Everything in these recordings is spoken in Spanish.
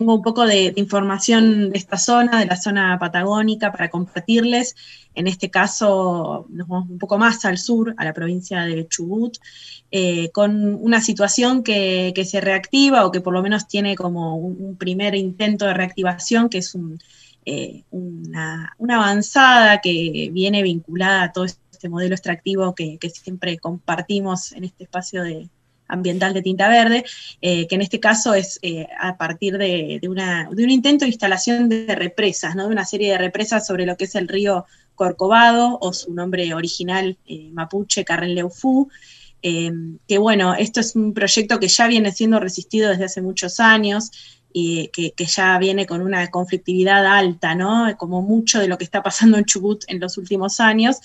tengo un poco de, información de esta zona, de la zona patagónica, para compartirles. En este caso, nos vamos un poco más al sur, a la provincia de Chubut, eh, con una situación que, se reactiva o que por lo menos tiene como un, primer intento de reactivación, que es eh, una, avanzada que viene vinculada a todo este modelo extractivo que siempre compartimos en este espacio de, ambiental de tinta verde, eh, que en este caso es eh, a partir de, un intento de instalación de represas, ¿no? de una serie de represas sobre lo que es el río Corcovado, o su nombre original eh, mapuche, Carrenleufu, que bueno, esto es un proyecto que ya viene siendo resistido desde hace muchos años, y que, que, ya viene con una conflictividad alta, ¿no? Como mucho de lo que está pasando en Chubut en los últimos años.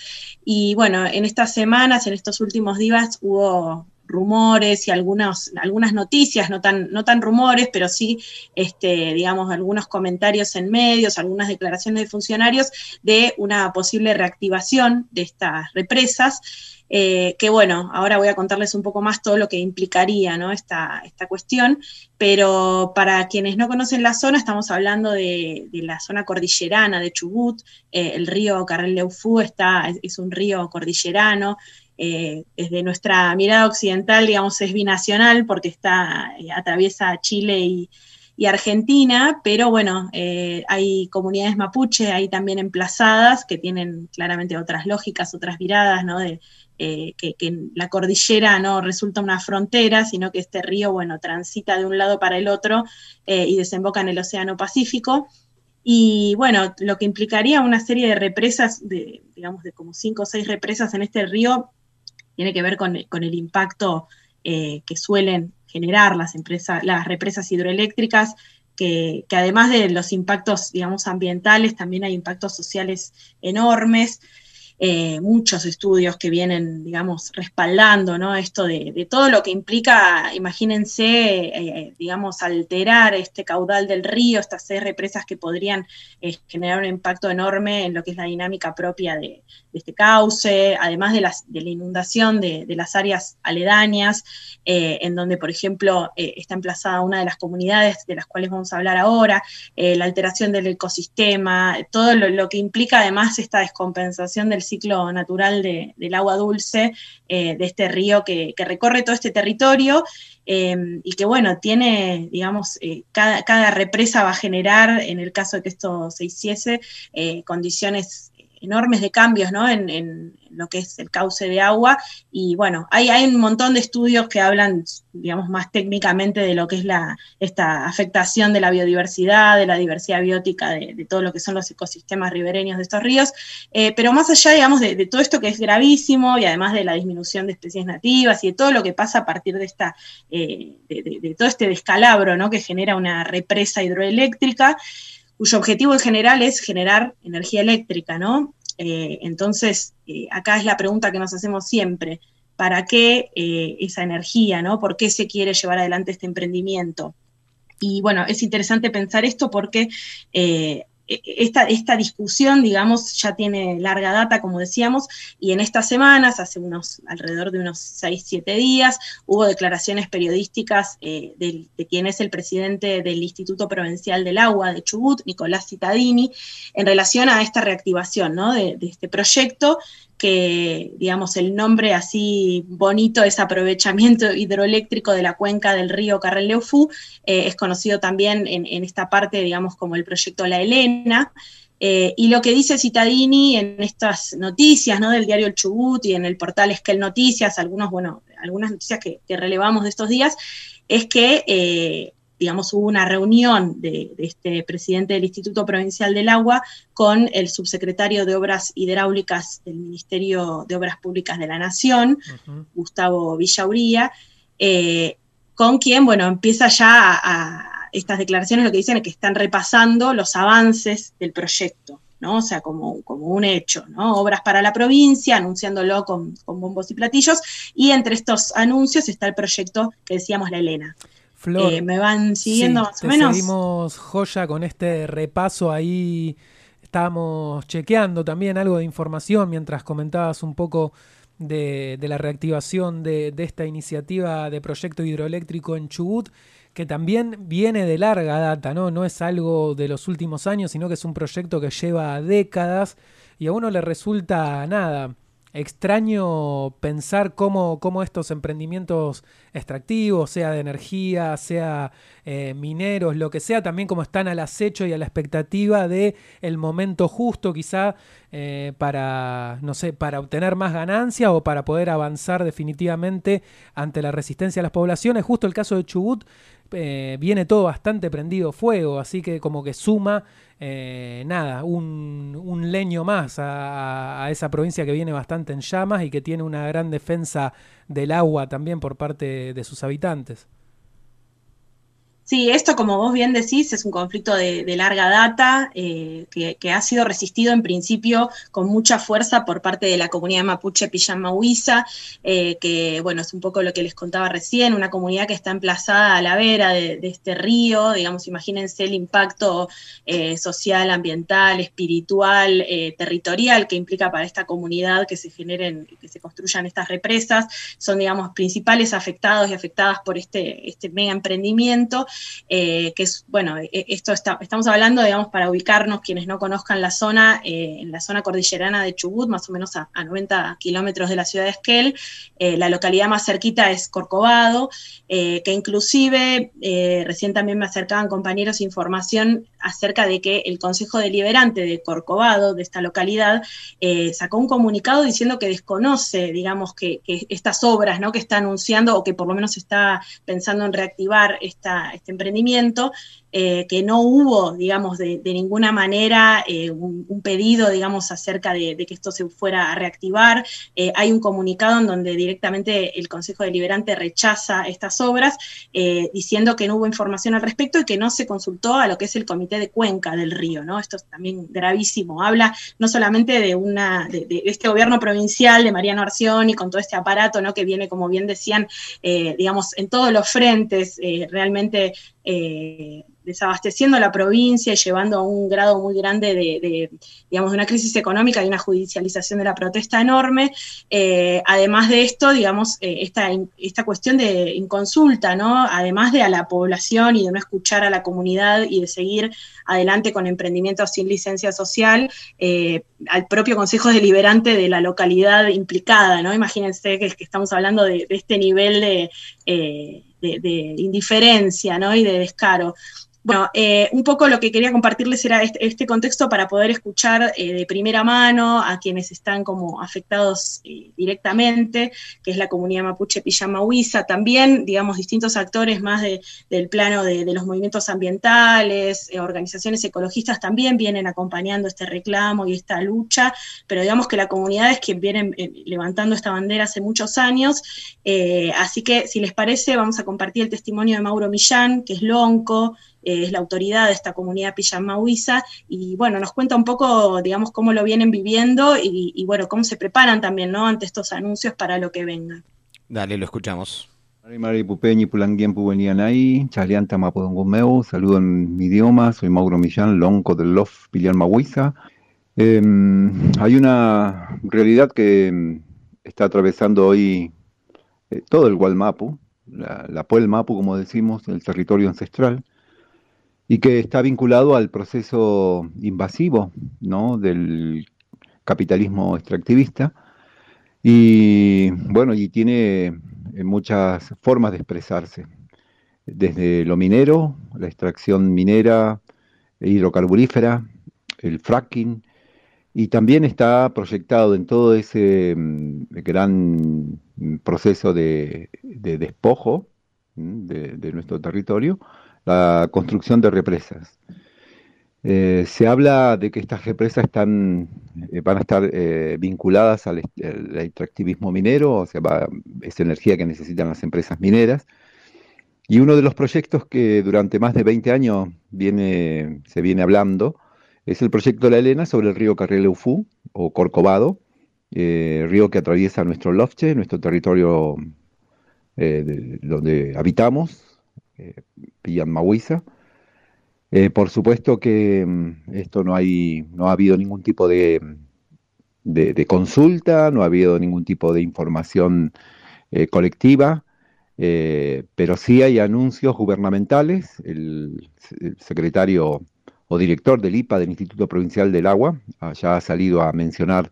Y bueno, en estas semanas, en estos últimos días, hubo rumores y algunas, algunas noticias, no tan, no tan rumores, pero sí, este, digamos, algunos comentarios en medios, algunas declaraciones de funcionarios de una posible reactivación de estas represas. Eh, que bueno, ahora voy a contarles un poco más todo lo que implicaría ¿no? esta, esta cuestión, pero para quienes no conocen la zona, estamos hablando de, la zona cordillerana de Chubut, eh, el río Carrel-Leufú está, es, un río cordillerano, eh, desde nuestra mirada occidental, digamos, es binacional porque está, eh, atraviesa Chile y, Argentina, pero bueno, eh, hay comunidades mapuche ahí también emplazadas que tienen claramente otras lógicas, otras miradas, ¿no? De, que, la cordillera no resulta una frontera, sino que este río, bueno, transita de un lado para el otro y desemboca en el Océano Pacífico. Y bueno, lo que implicaría una serie de represas, de, digamos, de como cinco o seis represas en este río, tiene que ver con, el impacto eh, que suelen generar las, empresas, las represas hidroeléctricas, que, que, además de los impactos, digamos, ambientales, también hay impactos sociales enormes. Eh, muchos estudios que vienen, digamos, respaldando ¿no? esto de, todo lo que implica, imagínense, eh, digamos, alterar este caudal del río, estas seis represas que podrían eh, generar un impacto enorme en lo que es la dinámica propia de, este cauce, además de, las, de la inundación de, las áreas aledañas, en donde, por ejemplo, está emplazada una de las comunidades de las cuales vamos a hablar ahora, la alteración del ecosistema, todo lo que implica además esta descompensación del ciclo natural del agua dulce eh, de este río que, recorre todo este territorio eh, y que, bueno, tiene, digamos, eh, cada, represa va a generar, en el caso de que esto se hiciese, condiciones enormes de cambios ¿no? en, lo que es el cauce de agua. Y bueno, hay, un montón de estudios que hablan, digamos, más técnicamente de lo que es la, esta afectación de la biodiversidad, de la diversidad biótica, de, todo lo que son los ecosistemas ribereños de estos ríos. Eh, pero más allá, digamos, de, todo esto que es gravísimo y además de la disminución de especies nativas y de todo lo que pasa a partir de esta, eh, de, todo este descalabro ¿no? que genera una represa hidroeléctrica, cuyo objetivo en general es generar energía eléctrica, ¿no? Eh, entonces, eh, acá es la pregunta que nos hacemos siempre, ¿para qué eh, esa energía, ¿no? ¿Por qué se quiere llevar adelante este emprendimiento? Y bueno, es interesante pensar esto porque esta, esta, discusión, digamos, ya tiene larga data, como decíamos, y en estas semanas, hace unos, alrededor de unos 6, 7 días, hubo declaraciones periodísticas eh, de, quien es el presidente del Instituto Provincial del Agua de Chubut, Nicolás Citadini, en relación a esta reactivación de, de este proyecto que, digamos, el nombre así bonito es aprovechamiento hidroeléctrico de la cuenca del río Carrel-Leufú, eh, es conocido también en, esta parte, digamos, como el proyecto La Elena. Eh, y lo que dice Citadini en estas noticias ¿no? del diario El Chubut y en el portal Esquel Noticias, algunos, bueno, algunas noticias que, relevamos de estos días, es que eh, digamos, hubo una reunión de, este presidente del Instituto Provincial del Agua con el subsecretario de Obras Hidráulicas del Ministerio de Obras Públicas de la Nación, Gustavo Villauría, eh, con quien, bueno, empieza ya a, estas declaraciones, lo que dicen es que están repasando los avances del proyecto. ¿no? O sea, como, como un hecho, ¿no? Obras para la provincia, anunciándolo con, con bombos y platillos, y entre estos anuncios está el proyecto que decíamos la Elena. Eh, me van siguiendo más o menos. Seguimos joya con este repaso ahí. Estábamos chequeando también algo de información mientras comentabas un poco de, la reactivación de, esta iniciativa de proyecto hidroeléctrico en Chubut, que también viene de larga data, ¿no? No es algo de los últimos años, sino que es un proyecto que lleva décadas y a uno le resulta nada extraño pensar cómo, cómo, estos emprendimientos extractivos, sea de energía, sea eh, mineros, lo que sea, también como están al acecho y a la expectativa de el momento justo quizá eh, para, no sé, para obtener más ganancia o para poder avanzar definitivamente ante la resistencia de las poblaciones. Justo el caso de Chubut eh, viene todo bastante prendido fuego, así que como que suma eh, nada, un, leño más a, esa provincia que viene bastante en llamas y que tiene una gran defensa del agua también por parte de sus habitantes. Sí, esto, como vos bien decís, es un conflicto de, larga data eh, que, ha sido resistido en principio con mucha fuerza por parte de la comunidad mapuche Pillamahuiza, eh, que, bueno, es un poco lo que les contaba recién, una comunidad que está emplazada a la vera de, este río, digamos, imagínense el impacto eh, social, ambiental, espiritual, territorial que implica para esta comunidad que se generen, que se construyan estas represas, son, digamos, principales afectados y afectadas por este, este mega emprendimiento. Eh, que es, bueno, e, esto está, estamos hablando, digamos, para ubicarnos quienes no conozcan la zona, eh, en la zona cordillerana de Chubut, más o menos a, 90 kilómetros de la ciudad de Esquel, eh, la localidad más cerquita es Corcovado, que inclusive recién también me acercaban compañeros información acerca de que el Consejo Deliberante de Corcovado, de esta localidad, sacó un comunicado diciendo que desconoce, digamos, que, estas obras ¿no? que está anunciando o que por lo menos está pensando en reactivar esta, emprendimiento, eh, que no hubo, digamos, de, ninguna manera eh, un, pedido, digamos, acerca de, que esto se fuera a reactivar. Eh, hay un comunicado en donde directamente el Consejo Deliberante rechaza estas obras, diciendo que no hubo información al respecto y que no se consultó a lo que es el Comité de Cuenca del Río, ¿no? Esto es también gravísimo. Habla no solamente de de, este gobierno provincial de Mariano Arción y con todo este aparato, ¿no? Que viene, como bien decían, digamos, en todos los frentes, realmente desabasteciendo la provincia y llevando a un grado muy grande de, digamos, de una crisis económica y una judicialización de la protesta enorme. Eh, además de esto, digamos, eh, esta, esta cuestión de inconsulta, ¿no? Además de a la población y de no escuchar a la comunidad y de seguir adelante con emprendimientos sin licencia social, al propio Consejo Deliberante de la localidad implicada, ¿no? Imagínense que, que estamos hablando de, este nivel de de, indiferencia ¿no? y de descaro. Bueno, eh, un poco lo que quería compartirles era este, este contexto para poder escuchar eh, de primera mano a quienes están como afectados eh, directamente, que es la comunidad mapuche Pijamahuiza, también, digamos, distintos actores más del plano de, los movimientos ambientales, organizaciones ecologistas también vienen acompañando este reclamo y esta lucha, pero digamos que la comunidad es quien viene levantando esta bandera hace muchos años, así que si les parece vamos a compartir el testimonio de Mauro Millán, que es lonco, es la autoridad de esta comunidad Pijamahuiza, y bueno, nos cuenta un poco, digamos, cómo lo vienen viviendo y, bueno, cómo se preparan también, ¿no? Ante estos anuncios para lo que venga. Dale, lo escuchamos. Saludo en mi idioma, soy Mauro Millán, lonco del LOF Pilian Mahuiza. Em, hay una realidad que em, está atravesando hoy eh, todo el Gualmapu, la, la Puel Mapu, como decimos, el territorio ancestral, y que está vinculado al proceso invasivo ¿no? del capitalismo extractivista. Y bueno, y tiene eh, muchas formas de expresarse, desde lo minero, la extracción minera, e hidrocarburífera, el fracking, y también está proyectado en todo ese mm, gran proceso de, despojo de, nuestro territorio, la construcción de represas. Eh, se habla de que estas represas están, eh, van a estar eh, vinculadas al, extractivismo minero, o sea, es energía que necesitan las empresas mineras. Y uno de los proyectos que durante más de 20 años viene, se viene hablando es el proyecto La Elena sobre el río Carrieleufú o Corcovado, río que atraviesa nuestro Lofche, nuestro territorio donde habitamos, eh, pillan Mahuiza. Eh, por supuesto que mm, esto no hay, no ha habido ningún tipo de, de, consulta, no ha habido ningún tipo de información eh, colectiva. pero sí hay anuncios gubernamentales. El, el, secretario o director del IPA, del Instituto Provincial del Agua, ya ha salido a mencionar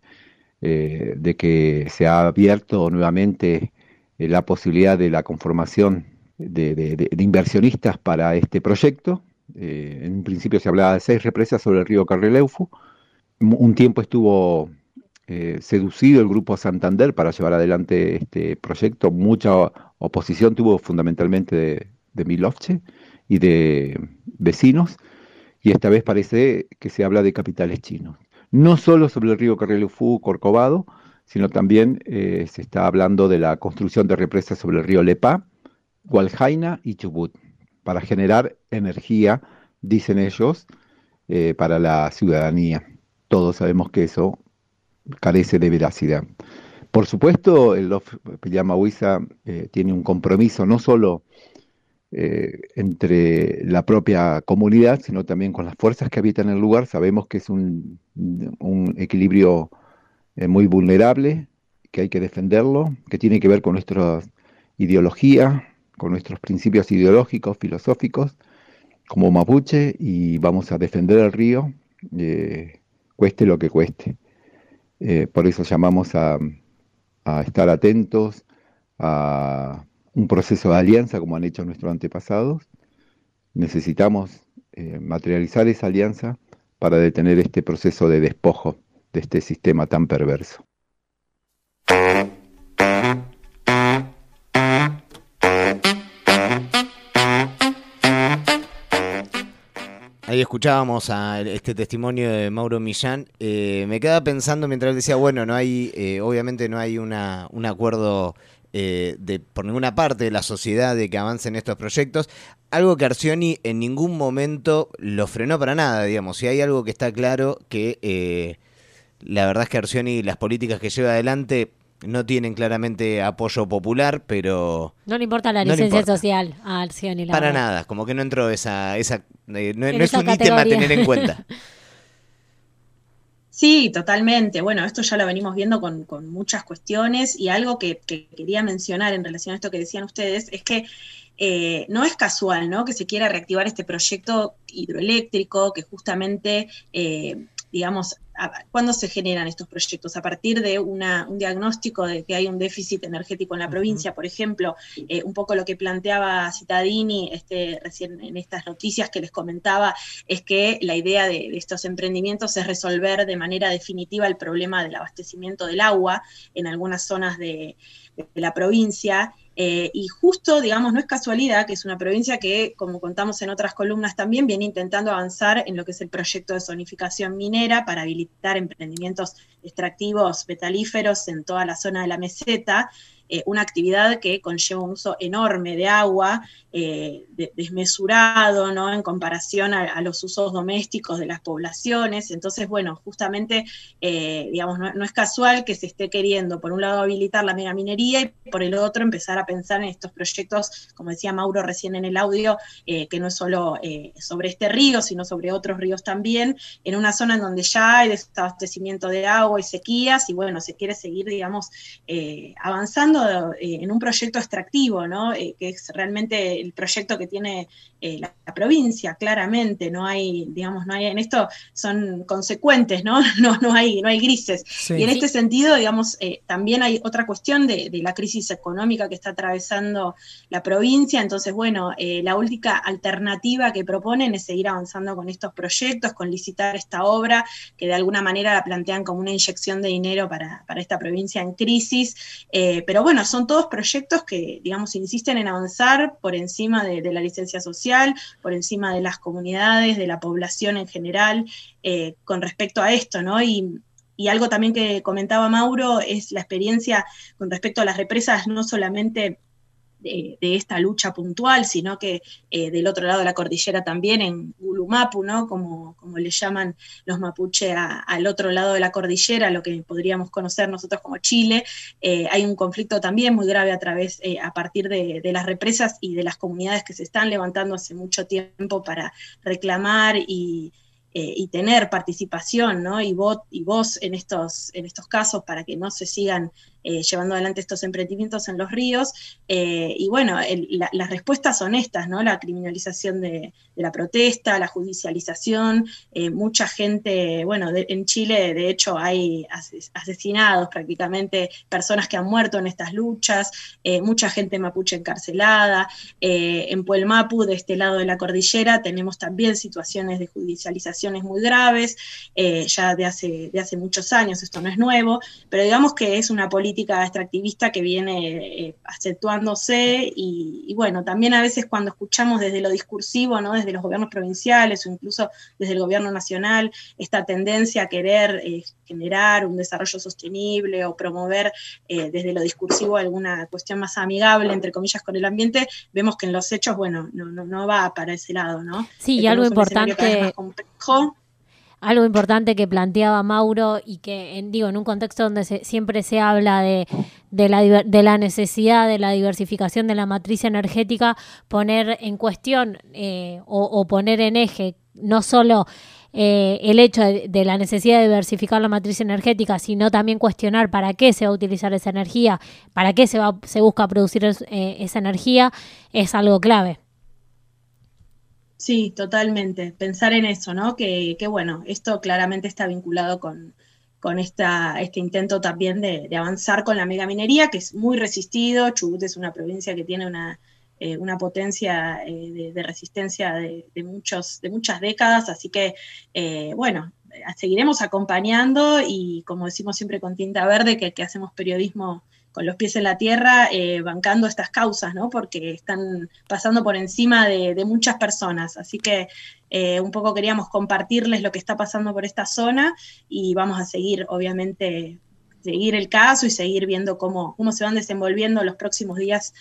de que se ha abierto nuevamente la posibilidad de la conformación de, inversionistas para este proyecto. Eh, en un principio se hablaba de seis represas sobre el río Carrileufu. Un tiempo estuvo eh, seducido el grupo Santander para llevar adelante este proyecto. Mucha oposición tuvo fundamentalmente de, de y de vecinos. Y esta vez parece que se habla de capitales chinos. No solo sobre el río Carrileufu Corcovado, sino también eh, se está hablando de la construcción de represas sobre el río Lepá, Gualjaina y Chubut, para generar energía, dicen ellos, eh, para la ciudadanía. Todos sabemos que eso carece de veracidad. Por supuesto, el LOF Pillamahuiza eh, tiene un compromiso no solo eh, entre la propia comunidad, sino también con las fuerzas que habitan el lugar. Sabemos que es un, un equilibrio muy vulnerable, que hay que defenderlo, que tiene que ver con nuestra ideología, con nuestros principios ideológicos, filosóficos, como mapuche, y vamos a defender el río, eh, cueste lo que cueste. Eh, por eso llamamos a, estar atentos a un proceso de alianza como han hecho nuestros antepasados. Necesitamos eh, materializar esa alianza para detener este proceso de despojo de este sistema tan perverso. Ahí escuchábamos a este testimonio de Mauro Millán. Eh, me quedaba pensando mientras decía, bueno, no hay, eh, obviamente no hay una, un acuerdo eh, de, por ninguna parte de la sociedad de que avancen estos proyectos. Algo que Arcioni en ningún momento lo frenó para nada, digamos. Si hay algo que está claro, que la verdad es que Arcioni, las políticas que lleva adelante, no tienen claramente apoyo popular, pero... No le importa la licencia social a Arcioni. Para nada, como que no entró esa... esa eh, no, es un ítem a tener en cuenta. Sí, totalmente. Bueno, esto ya lo venimos viendo con, muchas cuestiones y algo que, quería mencionar en relación a esto que decían ustedes es que eh, no es casual, ¿no? Que se quiera reactivar este proyecto hidroeléctrico que justamente, eh, digamos, ¿Cuándo se generan estos proyectos? A partir de un diagnóstico de que hay un déficit energético en la provincia, por ejemplo, eh, un poco lo que planteaba Citadini este, recién en estas noticias que les comentaba, es que la idea de, estos emprendimientos es resolver de manera definitiva el problema del abastecimiento del agua en algunas zonas de la provincia eh, y justo, digamos, no es casualidad que es una provincia que, como contamos en otras columnas también, viene intentando avanzar en lo que es el proyecto de zonificación minera para habilitar emprendimientos extractivos metalíferos en toda la zona de la meseta, eh, una actividad que conlleva un uso enorme de agua, eh, desmesurado, ¿no? En comparación a, los usos domésticos de las poblaciones. Entonces, bueno, justamente, eh, digamos, no, es casual que se esté queriendo, por un lado, habilitar la megaminería y por el otro, empezar a pensar en estos proyectos, como decía Mauro recién en el audio, que no es solo sobre este río, sino sobre otros ríos también, en una zona en donde ya hay desabastecimiento de agua y sequías, y bueno, se quiere seguir, digamos, avanzando en un proyecto extractivo, ¿no? Eh, que es realmente el proyecto que tiene eh, la, provincia, claramente, no hay, digamos, no hay, en esto son consecuentes, ¿no? No, no, hay, no hay grises. Y en este sentido, digamos, también hay otra cuestión de, la crisis económica que está atravesando la provincia, entonces, bueno, la única alternativa que proponen es seguir avanzando con estos proyectos, con licitar esta obra, que de alguna manera la plantean como una inyección de dinero para, para esta provincia en crisis, pero bueno, son todos proyectos que, digamos, insisten en avanzar por encima de, la licencia social, por encima de las comunidades, de la población en general, eh, con respecto a esto, ¿no? Y, y algo también que comentaba Mauro es la experiencia con respecto a las represas, no solamente de, esta lucha puntual, sino que eh, del otro lado de la cordillera también, en Gulumapu, ¿no? como, como le llaman los mapuche al otro lado de la cordillera, lo que podríamos conocer nosotros como Chile, eh, hay un conflicto también muy grave a través, eh, a partir de, las represas y de las comunidades que se están levantando hace mucho tiempo para reclamar y, tener participación ¿no? y, voz, y voz en estos, en estos casos para que no se sigan llevando adelante estos emprendimientos en los ríos. y bueno, las respuestas son estas, ¿no? La criminalización de, la protesta, la judicialización, mucha gente, bueno, en Chile de hecho hay asesinados prácticamente, personas que han muerto en estas luchas, mucha gente mapuche encarcelada, en Puelmapu, de este lado de la cordillera, tenemos también situaciones de judicializaciones muy graves, eh, ya de hace, de hace muchos años, esto no es nuevo, pero digamos que es una política extractivista que viene eh, acentuándose y, bueno, también a veces cuando escuchamos desde lo discursivo, ¿no? desde los gobiernos provinciales o incluso desde el gobierno nacional, esta tendencia a querer eh, generar un desarrollo sostenible o promover desde lo discursivo alguna cuestión más amigable, entre comillas, con el ambiente, vemos que en los hechos, bueno, no, no, no va para ese lado, ¿no? Sí, y algo importante. Algo importante que planteaba Mauro y que, en, digo, en un contexto donde siempre se habla de, de, la, de la necesidad de la diversificación de la matriz energética, poner en cuestión eh, o, poner en eje no solo eh, el hecho de, la necesidad de diversificar la matriz energética, sino también cuestionar para qué se va a utilizar esa energía, para qué se, va, se busca producir eh, esa energía, es algo clave. Sí, totalmente. Pensar en eso, ¿no? Que, bueno, esto claramente está vinculado con, con esta, este intento también de, avanzar con la megaminería, que es muy resistido. Chubut es una provincia que tiene una, eh, una potencia eh, de, resistencia de, muchos, de muchas décadas, así que, eh, bueno, seguiremos acompañando y como decimos siempre con tinta verde, que, que hacemos periodismo con los pies en la tierra, eh, bancando estas causas, ¿no? Porque están pasando por encima de, muchas personas. Así que eh, un poco queríamos compartirles lo que está pasando por esta zona y vamos a seguir, obviamente, seguir el caso y seguir viendo cómo, cómo se van desenvolviendo los próximos días